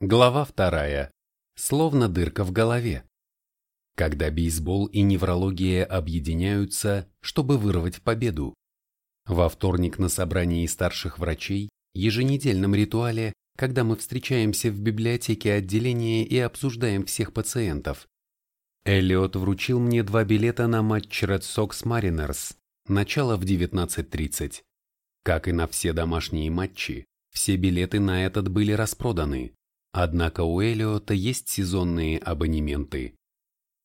Глава вторая. Словно дырка в голове. Когда бейсбол и неврология объединяются, чтобы вырвать победу. Во вторник на собрании старших врачей, еженедельном ритуале, когда мы встречаемся в библиотеке отделения и обсуждаем всех пациентов. Эллиот вручил мне два билета на матч Red Sox Mariners, начало в 19.30. Как и на все домашние матчи, все билеты на этот были распроданы. Однако у Элиота есть сезонные абонементы.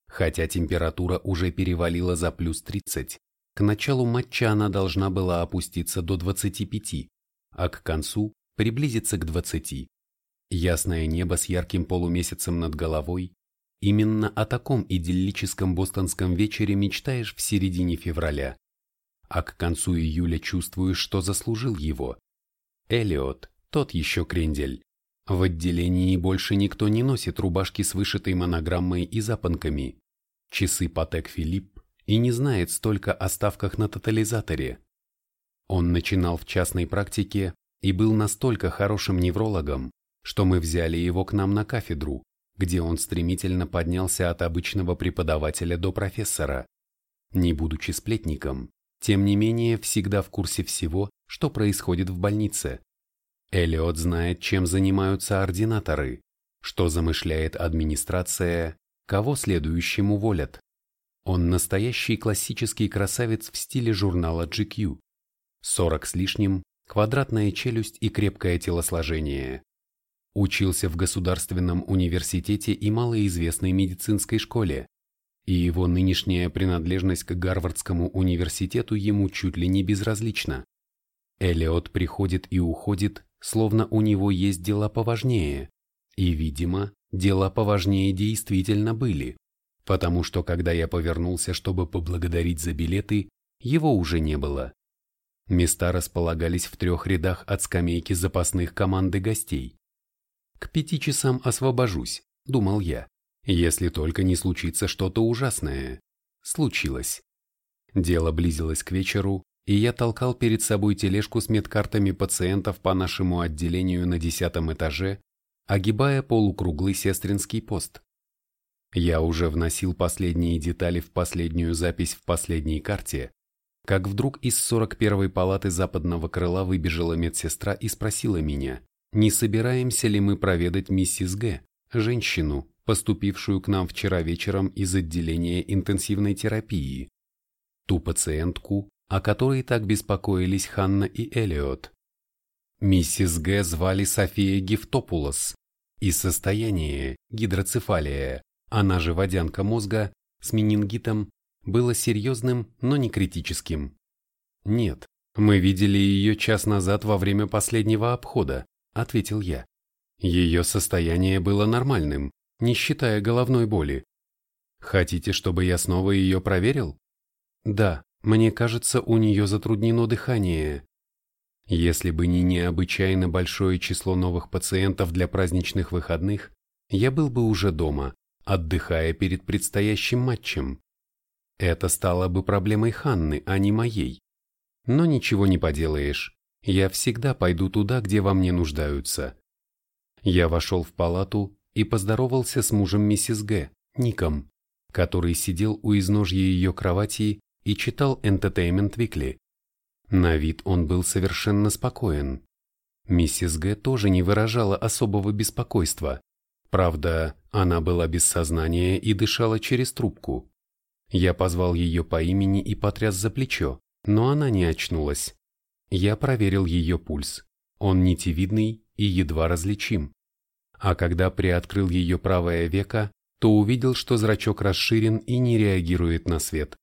Хотя температура уже перевалила за плюс 30, к началу матча она должна была опуститься до 25, а к концу приблизиться к 20. Ясное небо с ярким полумесяцем над головой. Именно о таком идиллическом бостонском вечере мечтаешь в середине февраля. А к концу июля чувствуешь, что заслужил его. Элиот, тот еще крендель. В отделении больше никто не носит рубашки с вышитой монограммой и запонками, часы Патек Филипп и не знает столько о ставках на тотализаторе. Он начинал в частной практике и был настолько хорошим неврологом, что мы взяли его к нам на кафедру, где он стремительно поднялся от обычного преподавателя до профессора. Не будучи сплетником, тем не менее всегда в курсе всего, что происходит в больнице. Эллиот знает, чем занимаются ординаторы, что замышляет администрация, кого следующим уволят. Он настоящий классический красавец в стиле журнала GQ. 40 с лишним, квадратная челюсть и крепкое телосложение. Учился в Государственном университете и малоизвестной медицинской школе, и его нынешняя принадлежность к Гарвардскому университету ему чуть ли не безразлична. Эллиот приходит и уходит, словно у него есть дела поважнее. И, видимо, дела поважнее действительно были, потому что когда я повернулся, чтобы поблагодарить за билеты, его уже не было. Места располагались в трех рядах от скамейки запасных команды гостей. К пяти часам освобожусь, думал я, если только не случится что-то ужасное. Случилось. Дело близилось к вечеру, и я толкал перед собой тележку с медкартами пациентов по нашему отделению на десятом этаже, огибая полукруглый сестринский пост. Я уже вносил последние детали в последнюю запись в последней карте, как вдруг из 41-й палаты западного крыла выбежала медсестра и спросила меня, не собираемся ли мы проведать миссис Г, женщину, поступившую к нам вчера вечером из отделения интенсивной терапии, ту пациентку, о которой так беспокоились Ханна и Элиот. Миссис Г. звали София Гифтопулос, и состояние, гидроцефалия, она же водянка мозга, с менингитом, было серьезным, но не критическим. «Нет, мы видели ее час назад во время последнего обхода», — ответил я. Ее состояние было нормальным, не считая головной боли. Хотите, чтобы я снова ее проверил? Да, мне кажется, у нее затруднено дыхание. Если бы не необычайно большое число новых пациентов для праздничных выходных, я был бы уже дома, отдыхая перед предстоящим матчем. Это стало бы проблемой Ханны, а не моей. Но ничего не поделаешь, я всегда пойду туда, где во мне нуждаются. Я вошел в палату и поздоровался с мужем миссис Г, Ником, который сидел у изножья ее кровати и читал Entertainment Weekly. На вид он был совершенно спокоен. Миссис Г. тоже не выражала особого беспокойства. Правда, она была без сознания и дышала через трубку. Я позвал ее по имени и потряс за плечо, но она не очнулась. Я проверил ее пульс. Он нитевидный и едва различим. А когда приоткрыл ее правое веко, то увидел, что зрачок расширен и не реагирует на свет.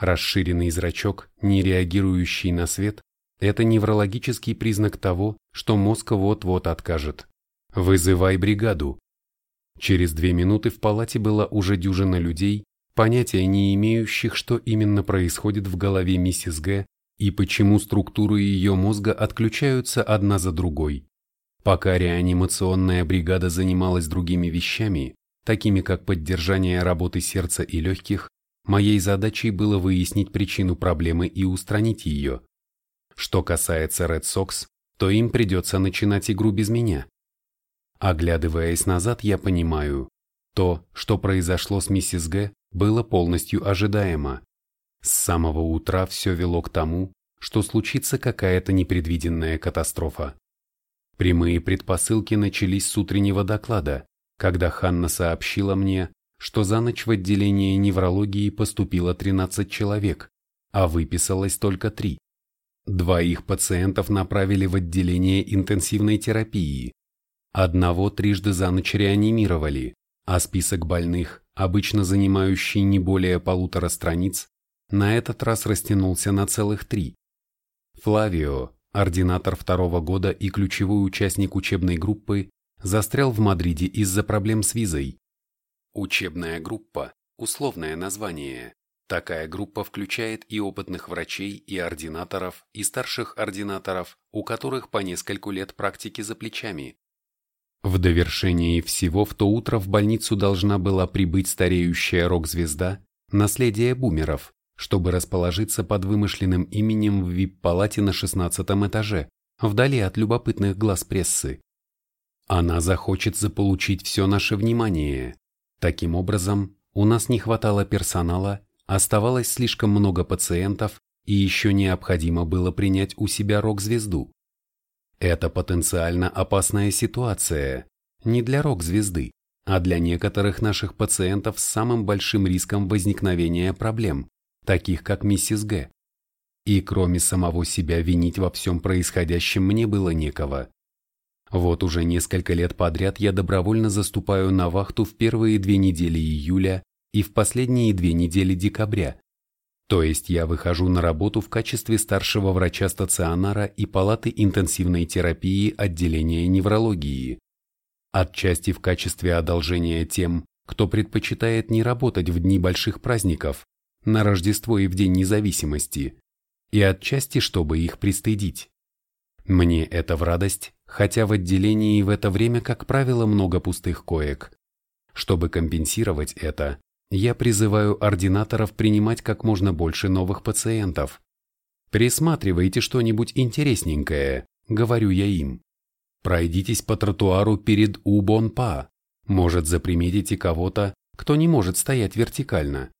Расширенный зрачок, не реагирующий на свет, это неврологический признак того, что мозг вот-вот откажет. Вызывай бригаду. Через две минуты в палате была уже дюжина людей, понятия не имеющих, что именно происходит в голове миссис Г и почему структуры ее мозга отключаются одна за другой. Пока реанимационная бригада занималась другими вещами, такими как поддержание работы сердца и легких, Моей задачей было выяснить причину проблемы и устранить ее. Что касается Red Sox, то им придется начинать игру без меня. Оглядываясь назад, я понимаю, то, что произошло с миссис Г, было полностью ожидаемо. С самого утра все вело к тому, что случится какая-то непредвиденная катастрофа. Прямые предпосылки начались с утреннего доклада, когда Ханна сообщила мне, что за ночь в отделение неврологии поступило 13 человек, а выписалось только три. Двоих пациентов направили в отделение интенсивной терапии. Одного трижды за ночь реанимировали, а список больных, обычно занимающий не более полутора страниц, на этот раз растянулся на целых три. Флавио, ординатор второго года и ключевой участник учебной группы, застрял в Мадриде из-за проблем с визой. Учебная группа – условное название. Такая группа включает и опытных врачей, и ординаторов, и старших ординаторов, у которых по нескольку лет практики за плечами. В довершении всего в то утро в больницу должна была прибыть стареющая рок-звезда, наследие бумеров, чтобы расположиться под вымышленным именем в вип-палате на шестнадцатом этаже, вдали от любопытных глаз прессы. Она захочет заполучить все наше внимание. Таким образом, у нас не хватало персонала, оставалось слишком много пациентов и еще необходимо было принять у себя рок-звезду. Это потенциально опасная ситуация, не для рок-звезды, а для некоторых наших пациентов с самым большим риском возникновения проблем, таких как миссис Г. И кроме самого себя винить во всем происходящем мне было некого. Вот уже несколько лет подряд я добровольно заступаю на вахту в первые две недели июля и в последние две недели декабря. То есть я выхожу на работу в качестве старшего врача стационара и палаты интенсивной терапии отделения неврологии. Отчасти в качестве одолжения тем, кто предпочитает не работать в дни больших праздников, на Рождество и в День независимости, и отчасти, чтобы их пристыдить. Мне это в радость, хотя в отделении в это время, как правило, много пустых коек. Чтобы компенсировать это, я призываю ординаторов принимать как можно больше новых пациентов. Присматривайте что-нибудь интересненькое, говорю я им. Пройдитесь по тротуару перед Убонпа. Может, заприметите кого-то, кто не может стоять вертикально.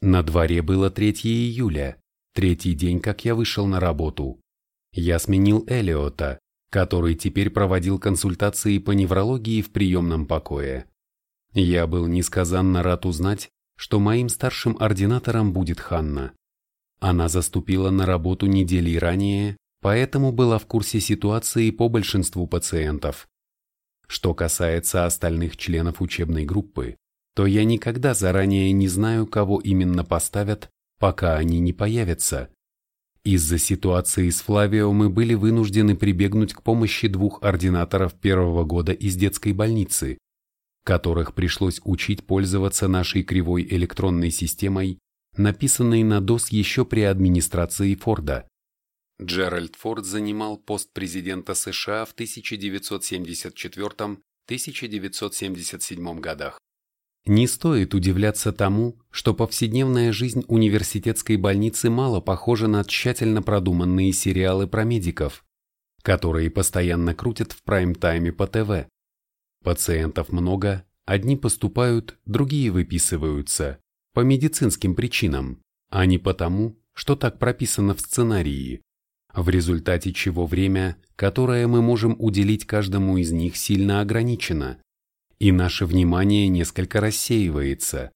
На дворе было 3 июля, третий день, как я вышел на работу. Я сменил Элиота, который теперь проводил консультации по неврологии в приемном покое. Я был несказанно рад узнать, что моим старшим ординатором будет Ханна. Она заступила на работу недели ранее, поэтому была в курсе ситуации по большинству пациентов. Что касается остальных членов учебной группы, то я никогда заранее не знаю, кого именно поставят, пока они не появятся. Из-за ситуации с Флавио мы были вынуждены прибегнуть к помощи двух ординаторов первого года из детской больницы, которых пришлось учить пользоваться нашей кривой электронной системой, написанной на DOS еще при администрации Форда. Джеральд Форд занимал пост президента США в 1974-1977 годах. Не стоит удивляться тому, что повседневная жизнь университетской больницы мало похожа на тщательно продуманные сериалы про медиков, которые постоянно крутят в прайм-тайме по ТВ. Пациентов много, одни поступают, другие выписываются, по медицинским причинам, а не потому, что так прописано в сценарии, в результате чего время, которое мы можем уделить каждому из них, сильно ограничено и наше внимание несколько рассеивается.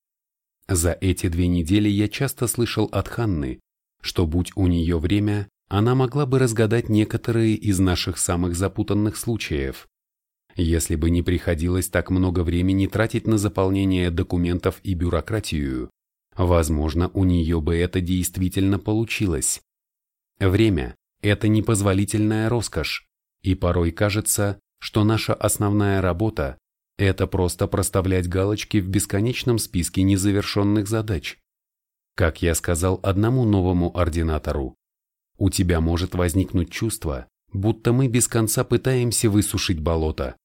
За эти две недели я часто слышал от Ханны, что будь у нее время, она могла бы разгадать некоторые из наших самых запутанных случаев. Если бы не приходилось так много времени тратить на заполнение документов и бюрократию, возможно, у нее бы это действительно получилось. Время – это непозволительная роскошь, и порой кажется, что наша основная работа это просто проставлять галочки в бесконечном списке незавершенных задач. Как я сказал одному новому ординатору, у тебя может возникнуть чувство, будто мы без конца пытаемся высушить болото.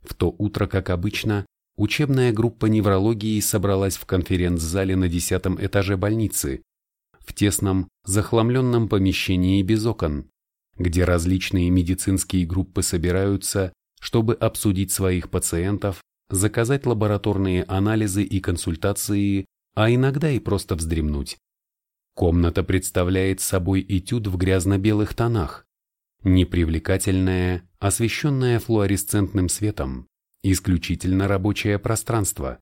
В то утро, как обычно, учебная группа неврологии собралась в конференц-зале на десятом этаже больницы, в тесном, захламленном помещении без окон, где различные медицинские группы собираются чтобы обсудить своих пациентов, заказать лабораторные анализы и консультации, а иногда и просто вздремнуть. Комната представляет собой этюд в грязно-белых тонах, непривлекательное, освещенное флуоресцентным светом, исключительно рабочее пространство.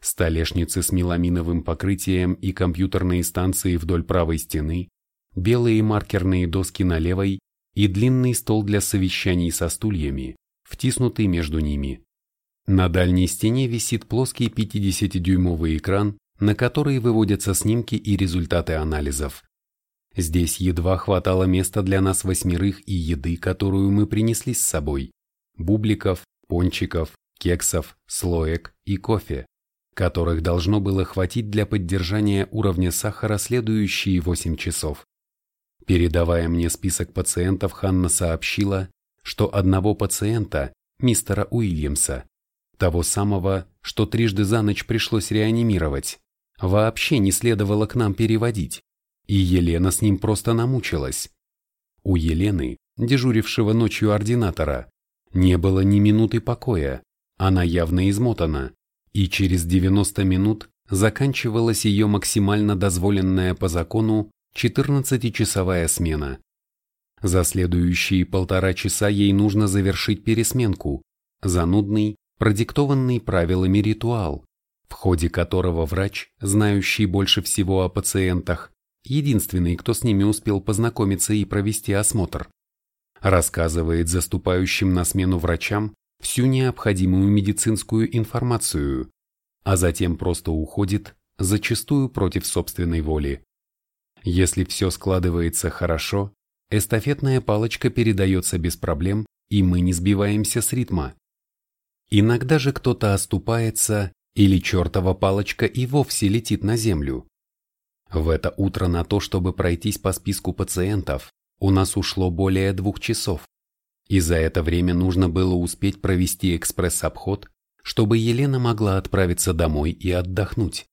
Столешницы с меламиновым покрытием и компьютерные станции вдоль правой стены, белые маркерные доски на левой и длинный стол для совещаний со стульями, втиснутый между ними. На дальней стене висит плоский 50-дюймовый экран, на который выводятся снимки и результаты анализов. Здесь едва хватало места для нас восьмерых и еды, которую мы принесли с собой. Бубликов, пончиков, кексов, слоек и кофе, которых должно было хватить для поддержания уровня сахара следующие 8 часов. Передавая мне список пациентов, Ханна сообщила, что одного пациента, мистера Уильямса, того самого, что трижды за ночь пришлось реанимировать, вообще не следовало к нам переводить, и Елена с ним просто намучилась. У Елены, дежурившего ночью ординатора, не было ни минуты покоя, она явно измотана, и через 90 минут заканчивалась ее максимально дозволенная по закону 14-часовая смена. За следующие полтора часа ей нужно завершить пересменку, занудный, продиктованный правилами ритуал, в ходе которого врач, знающий больше всего о пациентах, единственный, кто с ними успел познакомиться и провести осмотр, рассказывает заступающим на смену врачам всю необходимую медицинскую информацию, а затем просто уходит, зачастую против собственной воли. Если все складывается хорошо, эстафетная палочка передается без проблем, и мы не сбиваемся с ритма. Иногда же кто-то оступается, или чертова палочка и вовсе летит на землю. В это утро на то, чтобы пройтись по списку пациентов, у нас ушло более двух часов. И за это время нужно было успеть провести экспресс-обход, чтобы Елена могла отправиться домой и отдохнуть.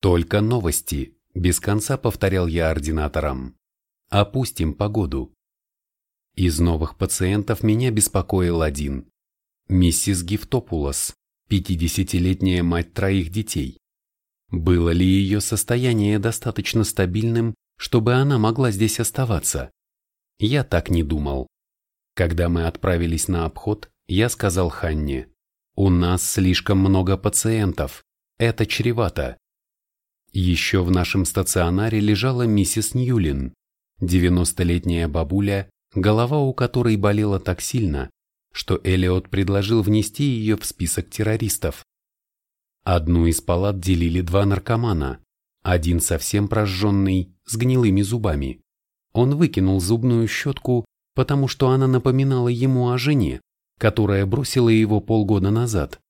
Только новости, без конца повторял я ординаторам. Опустим погоду. Из новых пациентов меня беспокоил один. Миссис Гифтопулос, 50-летняя мать троих детей. Было ли ее состояние достаточно стабильным, чтобы она могла здесь оставаться? Я так не думал. Когда мы отправились на обход, я сказал Ханне, «У нас слишком много пациентов, это чревато. Еще в нашем стационаре лежала миссис Ньюлин, 90-летняя бабуля, голова у которой болела так сильно, что Элиот предложил внести ее в список террористов. Одну из палат делили два наркомана, один совсем прожженный, с гнилыми зубами. Он выкинул зубную щетку, потому что она напоминала ему о жене, которая бросила его полгода назад.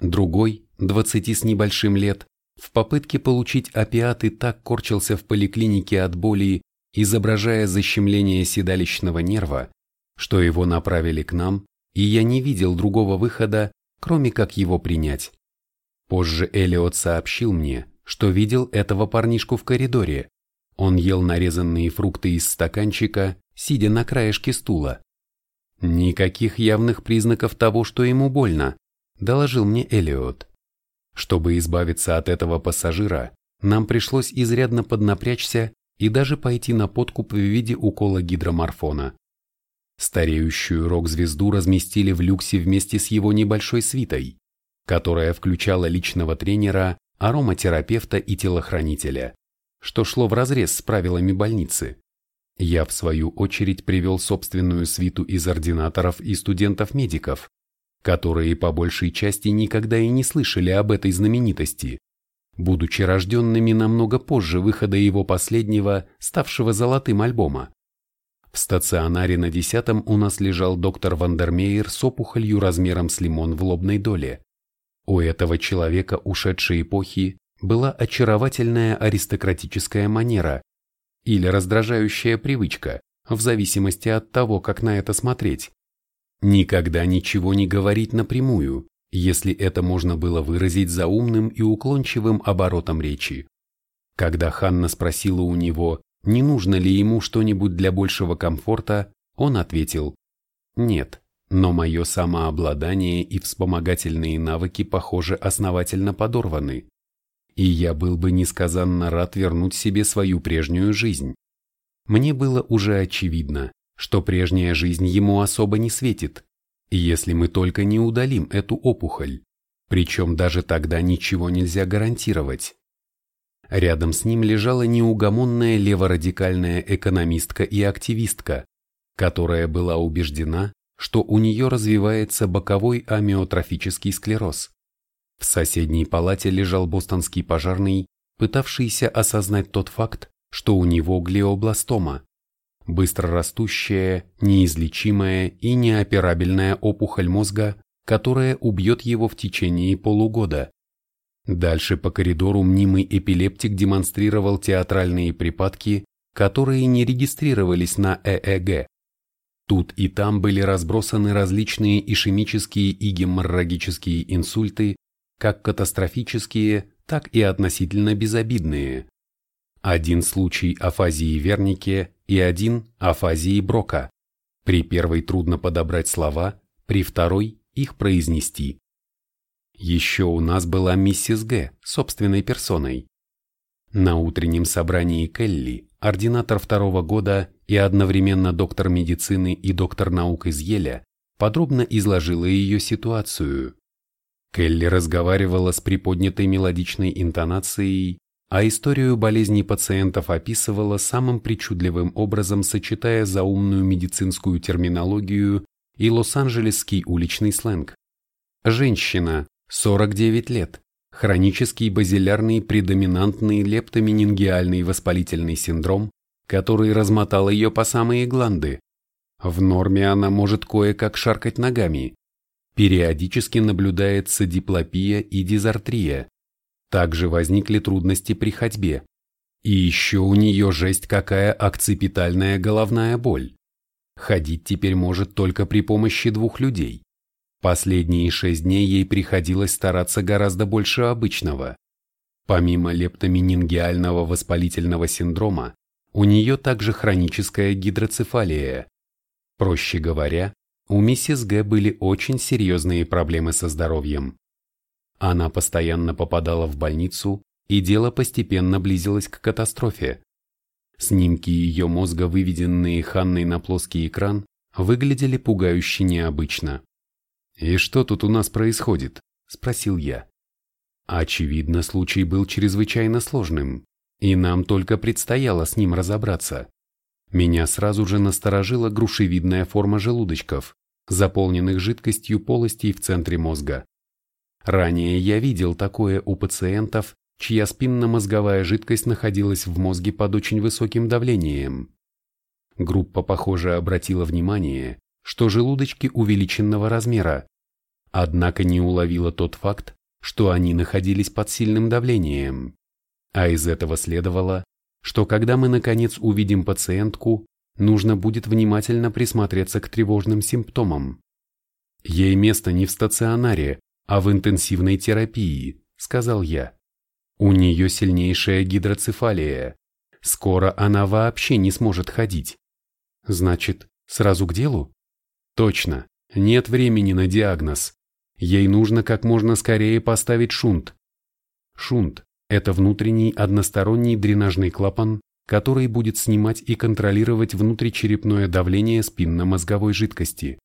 Другой, двадцати с небольшим лет, в попытке получить опиаты так корчился в поликлинике от боли, изображая защемление седалищного нерва, что его направили к нам, и я не видел другого выхода, кроме как его принять. Позже Элиот сообщил мне, что видел этого парнишку в коридоре. Он ел нарезанные фрукты из стаканчика, сидя на краешке стула. Никаких явных признаков того, что ему больно, доложил мне Элиот. Чтобы избавиться от этого пассажира, нам пришлось изрядно поднапрячься и даже пойти на подкуп в виде укола гидроморфона. Стареющую рок-звезду разместили в люксе вместе с его небольшой свитой, которая включала личного тренера, ароматерапевта и телохранителя, что шло вразрез с правилами больницы. Я, в свою очередь, привел собственную свиту из ординаторов и студентов-медиков, которые по большей части никогда и не слышали об этой знаменитости, будучи рожденными намного позже выхода его последнего, ставшего золотым альбома. В стационаре на десятом у нас лежал доктор Вандермеер с опухолью размером с лимон в лобной доле. У этого человека ушедшей эпохи была очаровательная аристократическая манера или раздражающая привычка, в зависимости от того, как на это смотреть. Никогда ничего не говорить напрямую, если это можно было выразить заумным и уклончивым оборотом речи. Когда Ханна спросила у него, не нужно ли ему что-нибудь для большего комфорта, он ответил «Нет, но мое самообладание и вспомогательные навыки, похоже, основательно подорваны, и я был бы несказанно рад вернуть себе свою прежнюю жизнь. Мне было уже очевидно, что прежняя жизнь ему особо не светит, если мы только не удалим эту опухоль, причем даже тогда ничего нельзя гарантировать. Рядом с ним лежала неугомонная леворадикальная экономистка и активистка, которая была убеждена, что у нее развивается боковой амиотрофический склероз. В соседней палате лежал бостонский пожарный, пытавшийся осознать тот факт, что у него глиобластома, быстрорастущая, неизлечимая и неоперабельная опухоль мозга, которая убьет его в течение полугода. Дальше по коридору мнимый эпилептик демонстрировал театральные припадки, которые не регистрировались на ЭЭГ. Тут и там были разбросаны различные ишемические и геморрагические инсульты, как катастрофические, так и относительно безобидные. Один случай афазии Вернике и один афазии Брока. При первой трудно подобрать слова, при второй их произнести. Еще у нас была миссис Г. собственной персоной. На утреннем собрании Келли, ординатор второго года и одновременно доктор медицины и доктор наук из Еля, подробно изложила ее ситуацию. Келли разговаривала с приподнятой мелодичной интонацией, а историю болезней пациентов описывала самым причудливым образом, сочетая заумную медицинскую терминологию и лос-анджелесский уличный сленг. Женщина, 49 лет, хронический базилярный предоминантный лептоменингиальный воспалительный синдром, который размотал ее по самые гланды. В норме она может кое-как шаркать ногами. Периодически наблюдается диплопия и дизартрия. Также возникли трудности при ходьбе. И еще у нее жесть какая акципитальная головная боль. Ходить теперь может только при помощи двух людей. Последние шесть дней ей приходилось стараться гораздо больше обычного. Помимо лептоменингиального воспалительного синдрома, у нее также хроническая гидроцефалия. Проще говоря, у миссис Г были очень серьезные проблемы со здоровьем. Она постоянно попадала в больницу, и дело постепенно близилось к катастрофе. Снимки ее мозга, выведенные Ханной на плоский экран, выглядели пугающе необычно. «И что тут у нас происходит?» – спросил я. Очевидно, случай был чрезвычайно сложным, и нам только предстояло с ним разобраться. Меня сразу же насторожила грушевидная форма желудочков, заполненных жидкостью полостей в центре мозга. Ранее я видел такое у пациентов, чья спинномозговая жидкость находилась в мозге под очень высоким давлением. Группа, похоже, обратила внимание, что желудочки увеличенного размера, однако не уловила тот факт, что они находились под сильным давлением. А из этого следовало, что когда мы наконец увидим пациентку, нужно будет внимательно присмотреться к тревожным симптомам. Ей место не в стационаре, а в интенсивной терапии, сказал я. У нее сильнейшая гидроцефалия. Скоро она вообще не сможет ходить. Значит, сразу к делу? Точно, нет времени на диагноз. Ей нужно как можно скорее поставить шунт. Шунт – это внутренний односторонний дренажный клапан, который будет снимать и контролировать внутричерепное давление спинномозговой жидкости.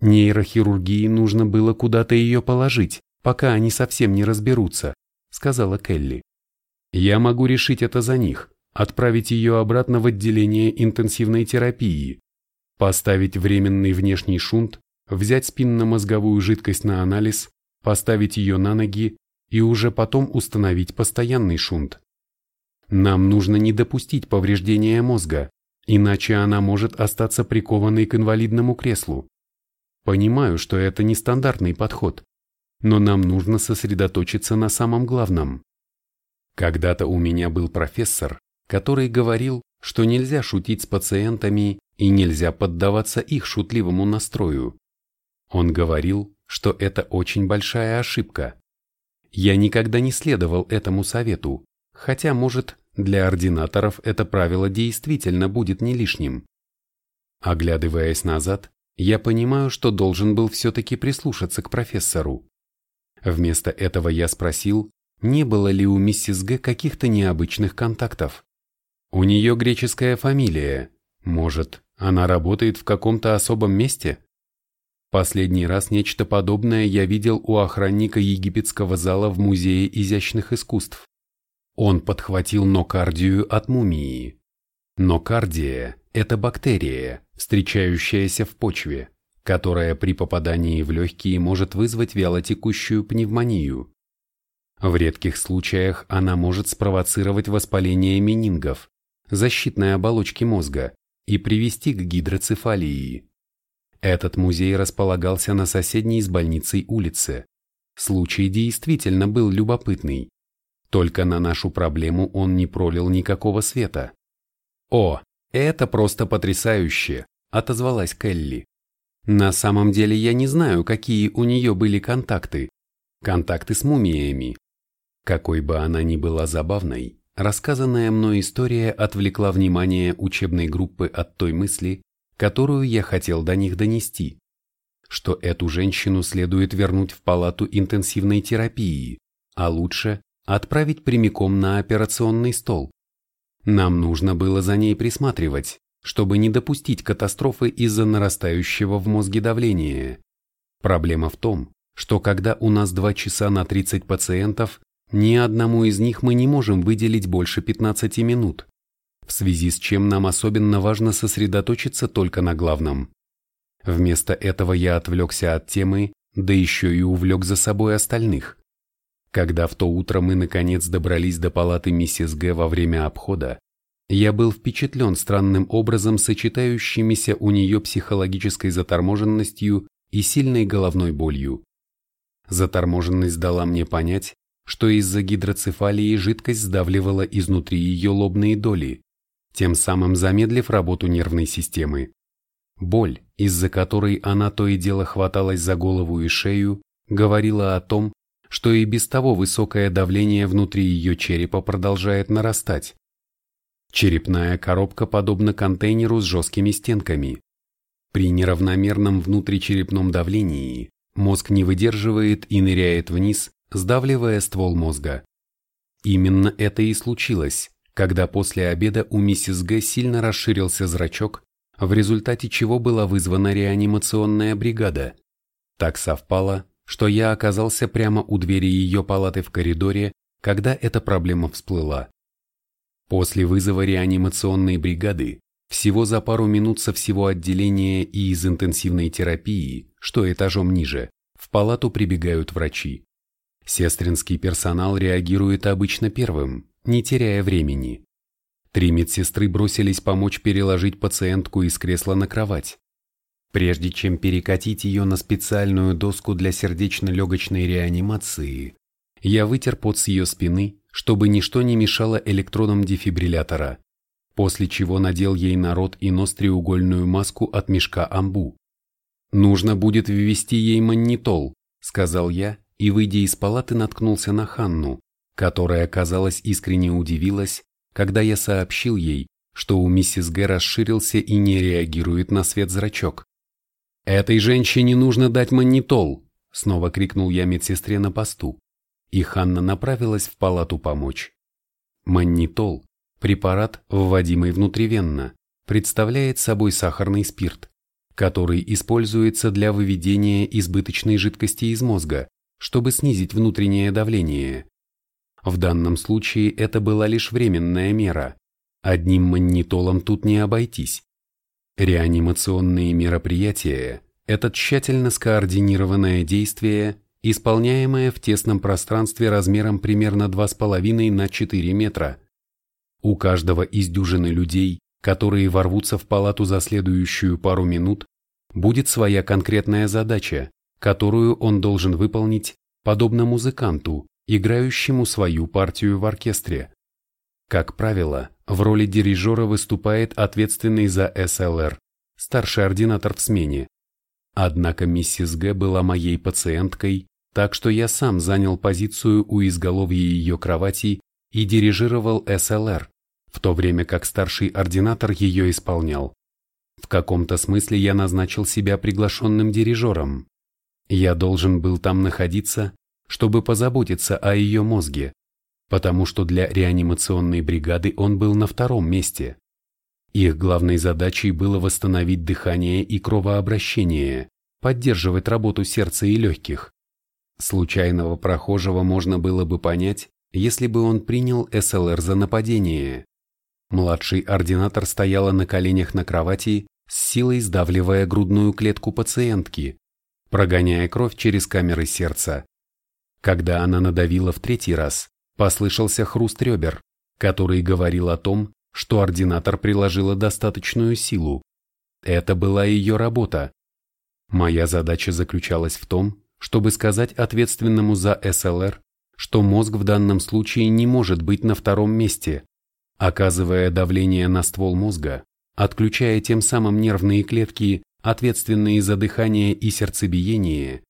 Нейрохирургии нужно было куда-то ее положить, пока они совсем не разберутся, сказала Келли. Я могу решить это за них, отправить ее обратно в отделение интенсивной терапии, поставить временный внешний шунт взять спинномозговую жидкость на анализ, поставить ее на ноги и уже потом установить постоянный шунт. Нам нужно не допустить повреждения мозга, иначе она может остаться прикованной к инвалидному креслу. Понимаю, что это нестандартный подход, но нам нужно сосредоточиться на самом главном. Когда-то у меня был профессор, который говорил, что нельзя шутить с пациентами и нельзя поддаваться их шутливому настрою. Он говорил, что это очень большая ошибка. Я никогда не следовал этому совету, хотя, может, для ординаторов это правило действительно будет не лишним. Оглядываясь назад, я понимаю, что должен был все-таки прислушаться к профессору. Вместо этого я спросил, не было ли у миссис Г каких-то необычных контактов. У нее греческая фамилия. Может, она работает в каком-то особом месте? Последний раз нечто подобное я видел у охранника египетского зала в Музее изящных искусств. Он подхватил нокардию от мумии. Нокардия – это бактерия, встречающаяся в почве, которая при попадании в легкие может вызвать вялотекущую пневмонию. В редких случаях она может спровоцировать воспаление менингов, защитной оболочки мозга, и привести к гидроцефалии. Этот музей располагался на соседней с больницей улице. Случай действительно был любопытный. Только на нашу проблему он не пролил никакого света. «О, это просто потрясающе!» – отозвалась Келли. «На самом деле я не знаю, какие у нее были контакты. Контакты с мумиями. Какой бы она ни была забавной, рассказанная мной история отвлекла внимание учебной группы от той мысли, которую я хотел до них донести, что эту женщину следует вернуть в палату интенсивной терапии, а лучше отправить прямиком на операционный стол. Нам нужно было за ней присматривать, чтобы не допустить катастрофы из-за нарастающего в мозге давления. Проблема в том, что когда у нас 2 часа на 30 пациентов, ни одному из них мы не можем выделить больше 15 минут в связи с чем нам особенно важно сосредоточиться только на главном. Вместо этого я отвлекся от темы, да еще и увлек за собой остальных. Когда в то утро мы наконец добрались до палаты миссис Г во время обхода, я был впечатлен странным образом сочетающимися у нее психологической заторможенностью и сильной головной болью. Заторможенность дала мне понять, что из-за гидроцефалии жидкость сдавливала изнутри ее лобные доли, тем самым замедлив работу нервной системы. Боль, из-за которой она то и дело хваталась за голову и шею, говорила о том, что и без того высокое давление внутри ее черепа продолжает нарастать. Черепная коробка подобна контейнеру с жесткими стенками. При неравномерном внутричерепном давлении мозг не выдерживает и ныряет вниз, сдавливая ствол мозга. Именно это и случилось, когда после обеда у миссис Г сильно расширился зрачок, в результате чего была вызвана реанимационная бригада. Так совпало, что я оказался прямо у двери ее палаты в коридоре, когда эта проблема всплыла. После вызова реанимационной бригады, всего за пару минут со всего отделения и из интенсивной терапии, что этажом ниже, в палату прибегают врачи. Сестринский персонал реагирует обычно первым, не теряя времени. Три медсестры бросились помочь переложить пациентку из кресла на кровать. Прежде чем перекатить ее на специальную доску для сердечно-легочной реанимации, я вытер пот с ее спины, чтобы ничто не мешало электродам дефибриллятора, после чего надел ей на рот и нос треугольную маску от мешка амбу. «Нужно будет ввести ей маннитол», — сказал я, и, выйдя из палаты, наткнулся на Ханну, которая, казалось, искренне удивилась, когда я сообщил ей, что у миссис Г расширился и не реагирует на свет зрачок. «Этой женщине нужно дать манитол!» — снова крикнул я медсестре на посту, и Ханна направилась в палату помочь. Маннитол, препарат, вводимый внутривенно, представляет собой сахарный спирт, который используется для выведения избыточной жидкости из мозга, чтобы снизить внутреннее давление. В данном случае это была лишь временная мера. Одним маннитолом тут не обойтись. Реанимационные мероприятия – это тщательно скоординированное действие, исполняемое в тесном пространстве размером примерно 2,5 на 4 метра. У каждого из дюжины людей, которые ворвутся в палату за следующую пару минут, будет своя конкретная задача, которую он должен выполнить, подобно музыканту, играющему свою партию в оркестре. Как правило, в роли дирижера выступает ответственный за СЛР, старший ординатор в смене. Однако миссис Г была моей пациенткой, так что я сам занял позицию у изголовья ее кровати и дирижировал СЛР, в то время как старший ординатор ее исполнял. В каком-то смысле я назначил себя приглашенным дирижером. Я должен был там находиться, чтобы позаботиться о ее мозге, потому что для реанимационной бригады он был на втором месте. Их главной задачей было восстановить дыхание и кровообращение, поддерживать работу сердца и легких. Случайного прохожего можно было бы понять, если бы он принял СЛР за нападение. Младший ординатор стояла на коленях на кровати, с силой сдавливая грудную клетку пациентки, прогоняя кровь через камеры сердца. Когда она надавила в третий раз, послышался хруст ребер, который говорил о том, что ординатор приложила достаточную силу. Это была ее работа. Моя задача заключалась в том, чтобы сказать ответственному за СЛР, что мозг в данном случае не может быть на втором месте, оказывая давление на ствол мозга, отключая тем самым нервные клетки, ответственные за дыхание и сердцебиение,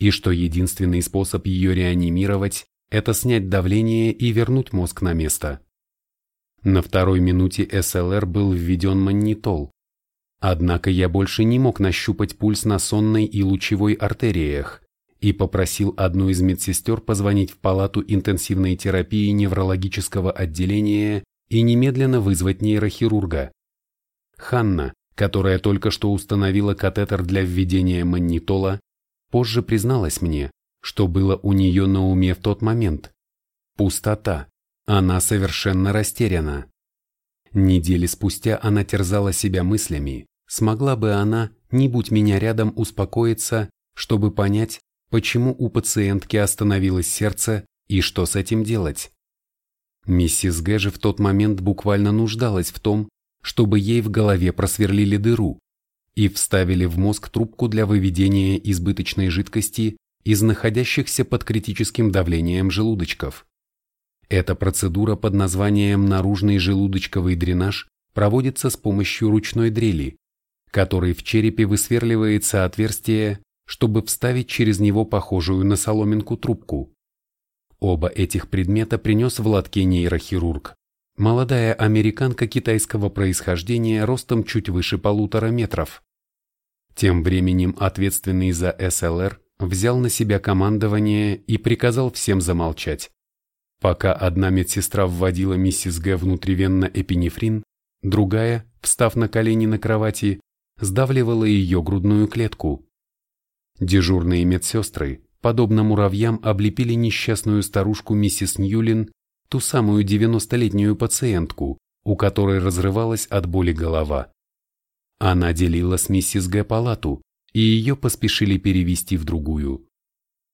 и что единственный способ ее реанимировать – это снять давление и вернуть мозг на место. На второй минуте СЛР был введен маннитол, однако я больше не мог нащупать пульс на сонной и лучевой артериях и попросил одну из медсестер позвонить в палату интенсивной терапии неврологического отделения и немедленно вызвать нейрохирурга. Ханна, которая только что установила катетер для введения маннитола, позже призналась мне, что было у нее на уме в тот момент. Пустота. Она совершенно растеряна. Недели спустя она терзала себя мыслями, смогла бы она, не будь меня рядом, успокоиться, чтобы понять, почему у пациентки остановилось сердце и что с этим делать. Миссис Г в тот момент буквально нуждалась в том, чтобы ей в голове просверлили дыру и вставили в мозг трубку для выведения избыточной жидкости из находящихся под критическим давлением желудочков. Эта процедура под названием наружный желудочковый дренаж проводится с помощью ручной дрели, которой в черепе высверливается отверстие, чтобы вставить через него похожую на соломинку трубку. Оба этих предмета принес в лотке нейрохирург. Молодая американка китайского происхождения ростом чуть выше полутора метров. Тем временем ответственный за СЛР взял на себя командование и приказал всем замолчать. Пока одна медсестра вводила миссис Г внутривенно эпинефрин, другая, встав на колени на кровати, сдавливала ее грудную клетку. Дежурные медсестры, подобно муравьям облепили несчастную старушку миссис Ньюлин, ту самую девяностолетнюю пациентку, у которой разрывалась от боли голова. Она делила с миссис Г палату, и ее поспешили перевести в другую.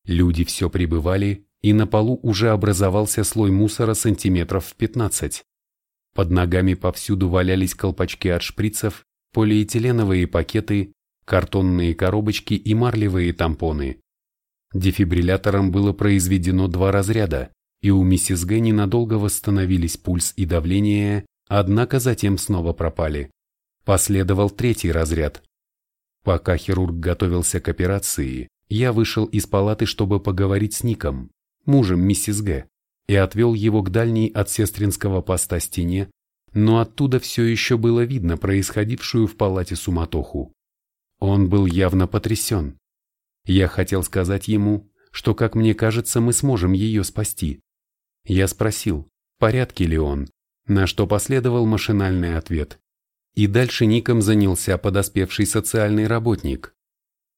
Люди все прибывали, и на полу уже образовался слой мусора сантиметров в 15. Под ногами повсюду валялись колпачки от шприцев, полиэтиленовые пакеты, картонные коробочки и марлевые тампоны. Дефибриллятором было произведено два разряда, и у миссис Г ненадолго восстановились пульс и давление, однако затем снова пропали. Последовал третий разряд. Пока хирург готовился к операции, я вышел из палаты, чтобы поговорить с Ником, мужем миссис Г, и отвел его к дальней от сестринского поста стене, но оттуда все еще было видно происходившую в палате суматоху. Он был явно потрясен. Я хотел сказать ему, что, как мне кажется, мы сможем ее спасти. Я спросил, в порядке ли он, на что последовал машинальный ответ. И дальше Ником занялся подоспевший социальный работник.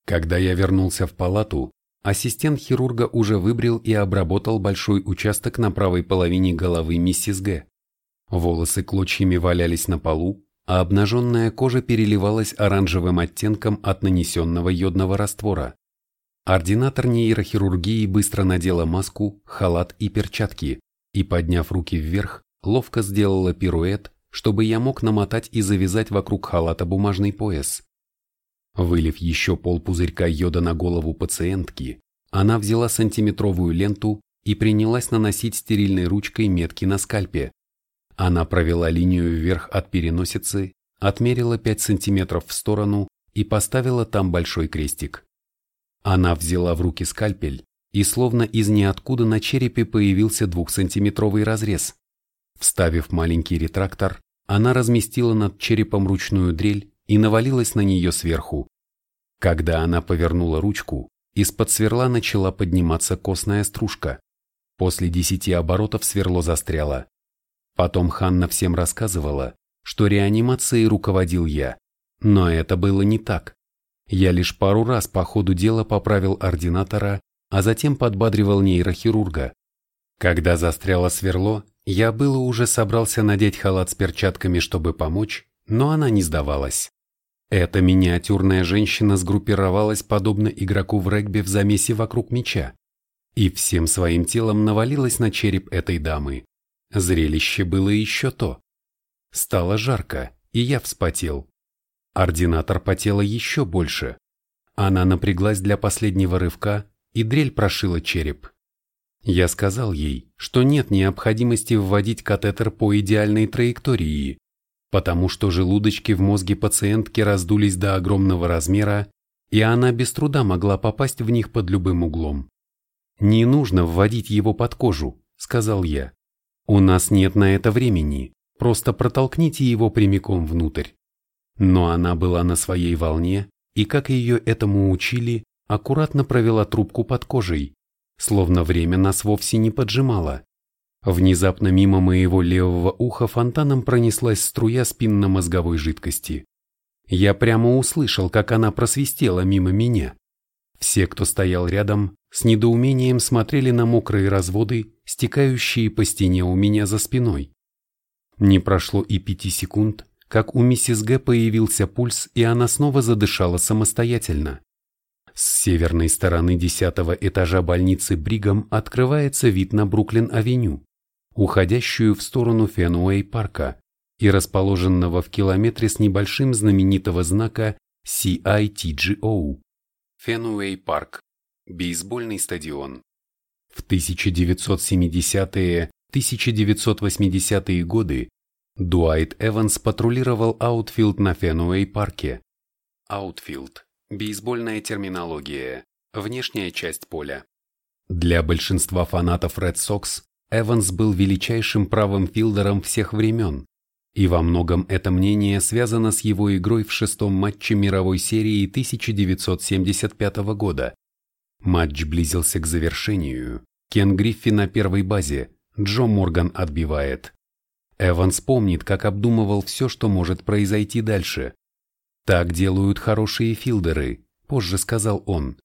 Когда я вернулся в палату, ассистент хирурга уже выбрил и обработал большой участок на правой половине головы миссис Г. Волосы клочьями валялись на полу, а обнаженная кожа переливалась оранжевым оттенком от нанесенного йодного раствора. Ординатор нейрохирургии быстро надела маску, халат и перчатки и, подняв руки вверх, ловко сделала пируэт, чтобы я мог намотать и завязать вокруг халата бумажный пояс. Вылив еще пол пузырька йода на голову пациентки, она взяла сантиметровую ленту и принялась наносить стерильной ручкой метки на скальпе. Она провела линию вверх от переносицы, отмерила 5 сантиметров в сторону и поставила там большой крестик. Она взяла в руки скальпель, и словно из ниоткуда на черепе появился двухсантиметровый разрез. Вставив маленький ретрактор, она разместила над черепом ручную дрель и навалилась на нее сверху. Когда она повернула ручку, из-под сверла начала подниматься костная стружка. После десяти оборотов сверло застряло. Потом Ханна всем рассказывала, что реанимацией руководил я. Но это было не так. Я лишь пару раз по ходу дела поправил ординатора, а затем подбадривал нейрохирурга. Когда застряло сверло, я было уже собрался надеть халат с перчатками, чтобы помочь, но она не сдавалась. Эта миниатюрная женщина сгруппировалась подобно игроку в регби в замесе вокруг мяча и всем своим телом навалилась на череп этой дамы. Зрелище было еще то. Стало жарко, и я вспотел. Ординатор потела еще больше. Она напряглась для последнего рывка, и дрель прошила череп. Я сказал ей, что нет необходимости вводить катетер по идеальной траектории, потому что желудочки в мозге пациентки раздулись до огромного размера, и она без труда могла попасть в них под любым углом. «Не нужно вводить его под кожу», — сказал я. «У нас нет на это времени, просто протолкните его прямиком внутрь». Но она была на своей волне, и как ее этому учили, аккуратно провела трубку под кожей, словно время нас вовсе не поджимало. Внезапно мимо моего левого уха фонтаном пронеслась струя спинномозговой жидкости. Я прямо услышал, как она просвистела мимо меня. Все, кто стоял рядом, с недоумением смотрели на мокрые разводы, стекающие по стене у меня за спиной. Не прошло и пяти секунд, как у миссис Г появился пульс, и она снова задышала самостоятельно. С северной стороны десятого этажа больницы Бригам открывается вид на Бруклин-авеню, уходящую в сторону Фенуэй-парка и расположенного в километре с небольшим знаменитого знака CITGO. Фенуэй-парк – бейсбольный стадион. В 1970-1980-е годы Дуайт Эванс патрулировал аутфилд на Фенуэй-парке. Аутфилд – бейсбольная терминология, внешняя часть поля. Для большинства фанатов Red Sox Эванс был величайшим правым филдером всех времен, и во многом это мнение связано с его игрой в шестом матче мировой серии 1975 года. Матч близился к завершению. Кен Гриффи на первой базе, Джо Морган отбивает. Эванс помнит, как обдумывал все, что может произойти дальше. «Так делают хорошие филдеры», – позже сказал он.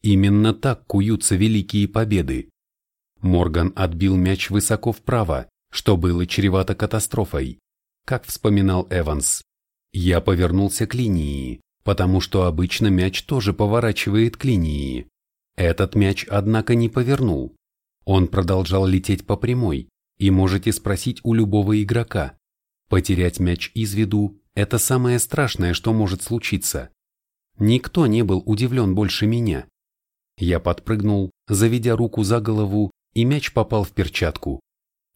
«Именно так куются великие победы». Морган отбил мяч высоко вправо, что было чревато катастрофой. Как вспоминал Эванс, «Я повернулся к линии, потому что обычно мяч тоже поворачивает к линии. Этот мяч, однако, не повернул. Он продолжал лететь по прямой, и можете спросить у любого игрока. Потерять мяч из виду – это самое страшное, что может случиться. Никто не был удивлен больше меня. Я подпрыгнул, заведя руку за голову, и мяч попал в перчатку.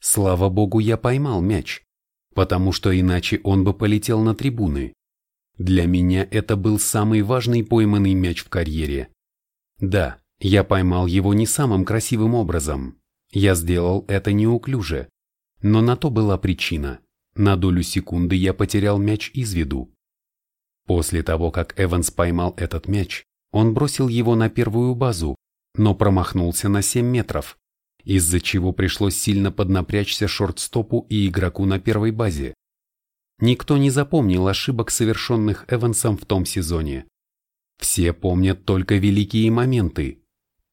Слава богу, я поймал мяч, потому что иначе он бы полетел на трибуны. Для меня это был самый важный пойманный мяч в карьере. Да, я поймал его не самым красивым образом, я сделал это неуклюже, но на то была причина. На долю секунды я потерял мяч из виду. После того, как Эванс поймал этот мяч, он бросил его на первую базу, но промахнулся на 7 метров, из-за чего пришлось сильно поднапрячься шортстопу и игроку на первой базе. Никто не запомнил ошибок, совершенных Эвансом в том сезоне. Все помнят только великие моменты,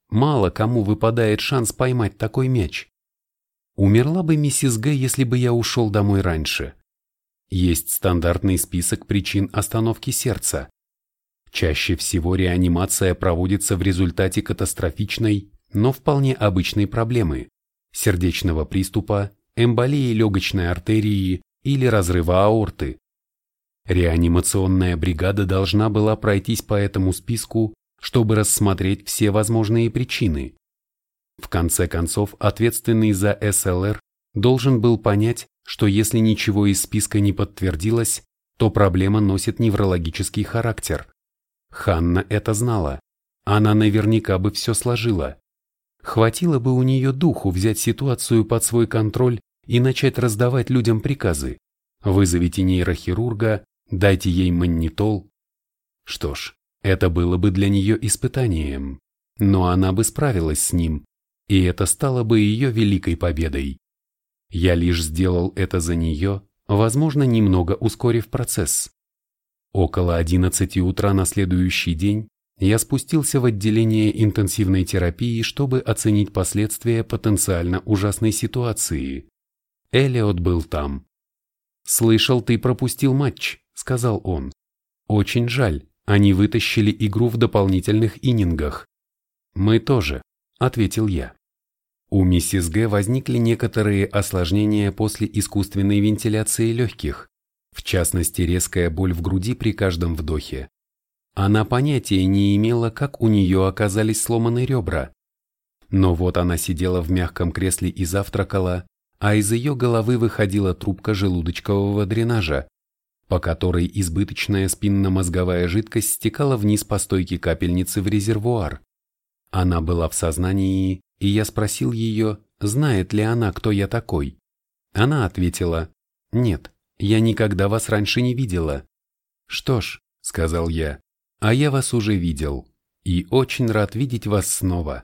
Мало кому выпадает шанс поймать такой мяч. Умерла бы миссис Г, если бы я ушел домой раньше. Есть стандартный список причин остановки сердца. Чаще всего реанимация проводится в результате катастрофичной, но вполне обычной проблемы – сердечного приступа, эмболии легочной артерии или разрыва аорты. Реанимационная бригада должна была пройтись по этому списку чтобы рассмотреть все возможные причины. В конце концов, ответственный за СЛР должен был понять, что если ничего из списка не подтвердилось, то проблема носит неврологический характер. Ханна это знала. Она наверняка бы все сложила. Хватило бы у нее духу взять ситуацию под свой контроль и начать раздавать людям приказы. Вызовите нейрохирурга, дайте ей маннитол. Что ж, это было бы для нее испытанием, но она бы справилась с ним, и это стало бы ее великой победой. Я лишь сделал это за нее, возможно, немного ускорив процесс. Около 11 утра на следующий день я спустился в отделение интенсивной терапии, чтобы оценить последствия потенциально ужасной ситуации. Элиот был там. «Слышал, ты пропустил матч», — сказал он. «Очень жаль, они вытащили игру в дополнительных иннингах». «Мы тоже», — ответил я. У миссис Г возникли некоторые осложнения после искусственной вентиляции легких, в частности резкая боль в груди при каждом вдохе. Она понятия не имела, как у нее оказались сломаны ребра. Но вот она сидела в мягком кресле и завтракала, а из ее головы выходила трубка желудочкового дренажа, по которой избыточная спинномозговая жидкость стекала вниз по стойке капельницы в резервуар. Она была в сознании, и я спросил ее, знает ли она, кто я такой. Она ответила, «Нет, я никогда вас раньше не видела». «Что ж», — сказал я, — «а я вас уже видел, и очень рад видеть вас снова».